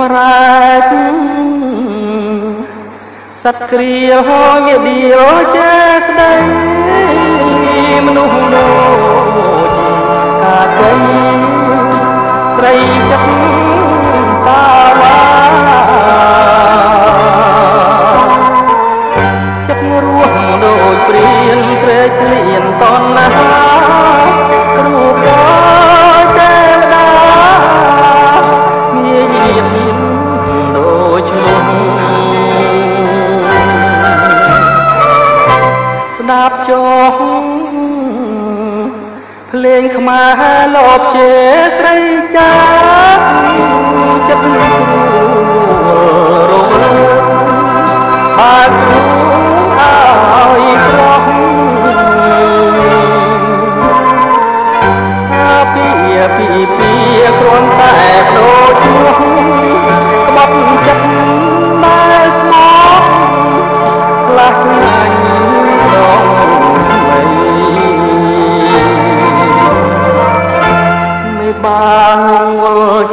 សម្រាប់សត្វគ្រាហយឌីយោចេស្ដីមនុស្សដូចកាកៃស្រីចិត្តតាវ៉ាចិត្តរស់ដូចព្រៀនស្រែកលៀនតណ្ដាប់ចុះភ្លេងខ្មែរលបជាស្រីចា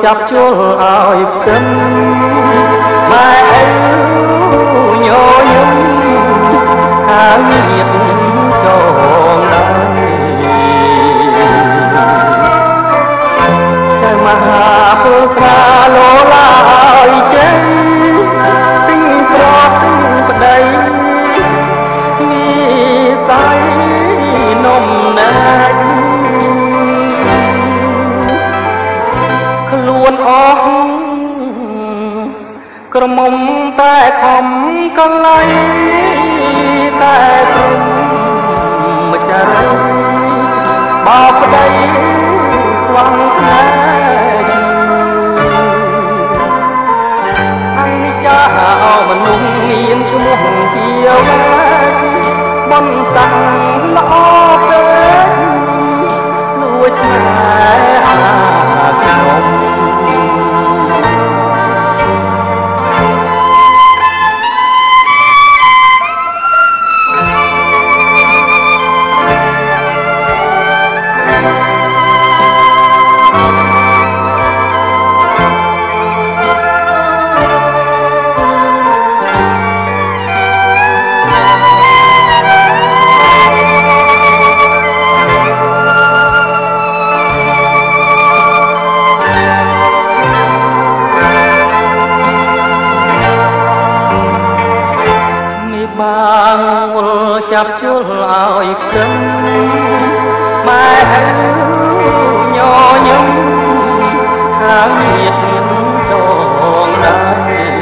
ចាប់ជល់ឲ្យគិនម៉ែឪញយំហើយញាតចងដៃចៅមហាពុត្រាលោឡាឲ្យចេញទិញប្រទិញប្តីមានសៃនំ អស់ក្រមុំតែខំកន្លៃតែព្រមម្ចាស់បោប្តីស្វងខែអនិច្ចាមនុស្សមានឈ្មោះជាវ៉ាបនតាំងល្អ បាងមុលចាប់ជុលឲ្យគឹមម៉ែញញឹមខាងទៀតដងដែរ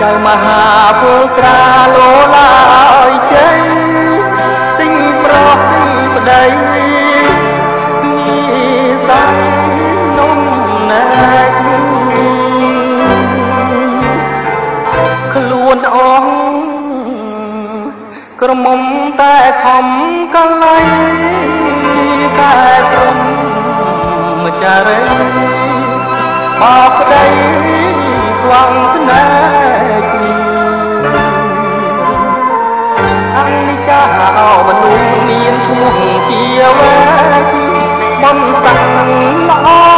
ចៅមហាពលក្រាលោឡាឲ្យចេញទិញប្រុសទិញប្តី ក្រមុំតែខំកលៃតែព្រមម្ចារេបោក្ដីខ្លាំងស្នេហ៍គ្នាអនិច្ចាមនុស្សមានឈ្មោះជាវេបនសាំងល្អ